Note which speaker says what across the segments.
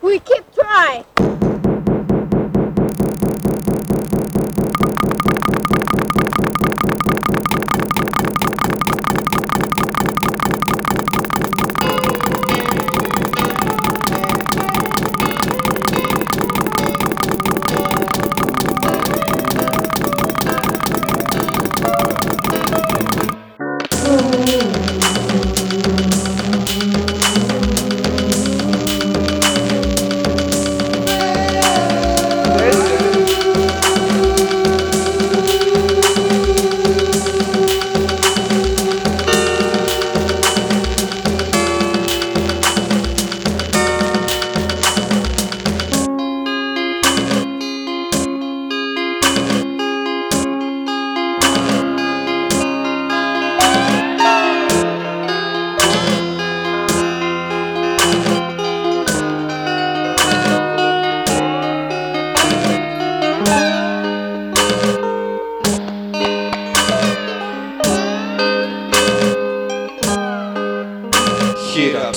Speaker 1: We keep trying.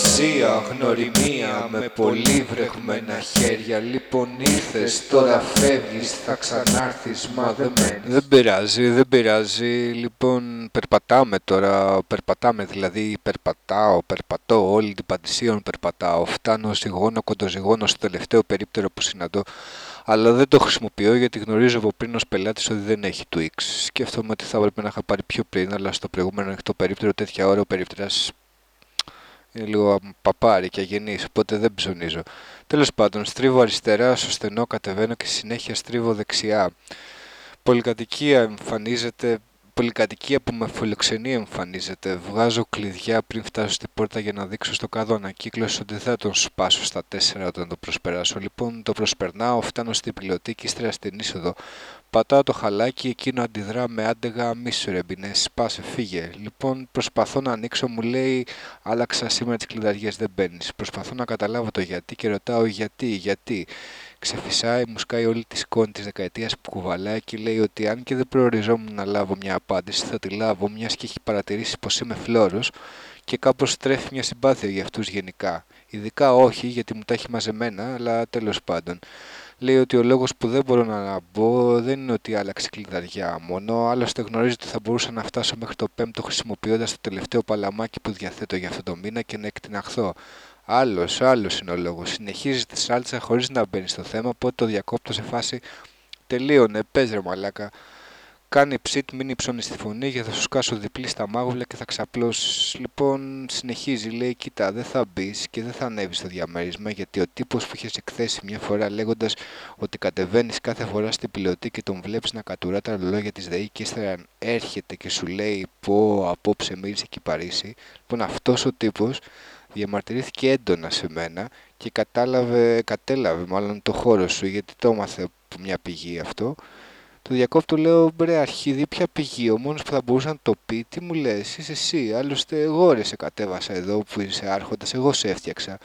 Speaker 2: Χειραψία, γνωριμία με πολύ βρεγμένα χέρια Λοιπόν ήρθες, τώρα φεύγεις, θα ξανάρθεις, μα δεν μένεις
Speaker 3: Δεν πειράζει, δεν πειράζει. Λοιπόν, περπατάμε τώρα. Περπατάμε, δηλαδή περπατάω, περπατώ. Όλη την Παντησίων περπατάω. Φτάνω ζυγώνω, κοντοζυγώνω στο τελευταίο περίπτερο που συναντώ. Αλλά δεν το χρησιμοποιώ γιατί γνωρίζω από πριν ως πελάτης ότι δεν έχει Twix. Σκέφτομαι ότι θα έπρεπε να είχα πάρει πιο πριν, αλλά στο προηγούμενο ανοιχτό περίπτερο τέτοια ώρα ο περίπτερας είναι λίγο παπάρι και αγενής, οπότε δεν ψωνίζω. Τέλος πάντων, στρίβω αριστερά στο στενό, κατεβαίνω και συνέχεια στρίβω δεξιά. Πολυκατοικία εμφανίζεται, πολυκατοικία που με φιλοξενεί εμφανίζεται. Βγάζω κλειδιά πριν φτάσω στην πόρτα για να δείξω στο κάδο ανακύκλωση ότι δεν θα τον σπάσω στα τέσσερα όταν το προσπεράσω. Λοιπόν, το προσπερνάω, φτάνω στην πιλωτή και ύστερα στην είσοδο. Πατάω το χαλάκι, εκείνο αντιδρά με άντεγα μίσου ρε μπινές, σπάσε, φύγε. Λοιπόν, προσπαθώ να ανοίξω, μου λέει άλλαξα σήμερα τις κλειδαριές, δεν μπαίνεις. Προσπαθώ να καταλάβω το γιατί και ρωτάω γιατί, γιατί. Ξεφυσάει, μου σκάει όλη τη σκόνη της δεκαετίας που κουβαλάει και λέει ότι αν και δεν προοριζόμουν να λάβω μια απάντηση θα τη λάβω μιας και έχει παρατηρήσει πως είμαι φλώρος και κάπως τρέφει μια συμπάθεια για αυτούς γενικά. Ειδικά όχι γιατί μου τα έχει μαζεμένα, αλλά τέλος πάντων. Λέει ότι ο λόγος που δεν μπορώ να μπω δεν είναι ότι άλλαξε κλειδαριά μόνο, άλλωστε γνωρίζει ότι θα μπορούσα να φτάσω μέχρι το πέμπτο χρησιμοποιώντας το τελευταίο παλαμάκι που διαθέτω για αυτό το μήνα και να εκτιναχθώ. Άλλος, άλλος είναι ο λόγος. Συνεχίζεις τη σάλτσα χωρίς να μπαίνεις στο θέμα, οπότε το διακόπτω σε φάση τελείωνε, πες ρε μαλάκα. Κάνει ψιτ, μην υψώνεις στη φωνή για θα σου σκάσω διπλή στα μάγουλα και θα ξαπλώσεις. Λοιπόν, συνεχίζει, λέει: Κοίτα, δεν θα μπεις και δεν θα ανέβεις στο διαμέρισμα γιατί ο τύπος που είχες εκθέσει μια φορά λέγοντας ότι κατεβαίνεις κάθε φορά στην πιλωτή και τον βλέπεις να κατουρά τα ρολόγια της ΔΕΗ και ύστερα έρχεται και σου λέει: Πω, απόψε μίλησε και Παρίσι. Λοιπόν, αυτός ο τύπος διαμαρτυρήθηκε έντονα σε μένα και κατάλαβε, κατέλαβε μάλλον το χώρο σου γιατί το έμαθε από μια πηγή αυτό το διακόπτω λέω μπρε αρχίδι ποια πηγή ο μόνος που θα μπορούσε να το πει τι μου λες είσαι εσύ άλλωστε εγώ ρε σε κατέβασα εδώ που είσαι άρχοντας εγώ σε έφτιαξα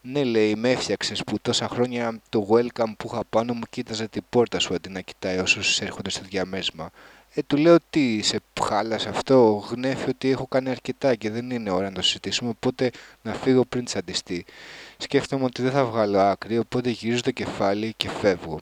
Speaker 3: ναι λέει με έφτιαξες που τόσα χρόνια το welcome που είχα πάνω μου κοίταζε την πόρτα σου αντί να κοιτάει όσους έρχονται στο διαμέσμα ε, του λέω τι, σε χάλασε αυτό, γνέφει ότι έχω κάνει αρκετά και δεν είναι ώρα να το συζητήσουμε, οπότε να φύγω πριν τσαντιστεί. Σκέφτομαι ότι δεν θα βγάλω άκρη, οπότε γυρίζω το κεφάλι και φεύγω.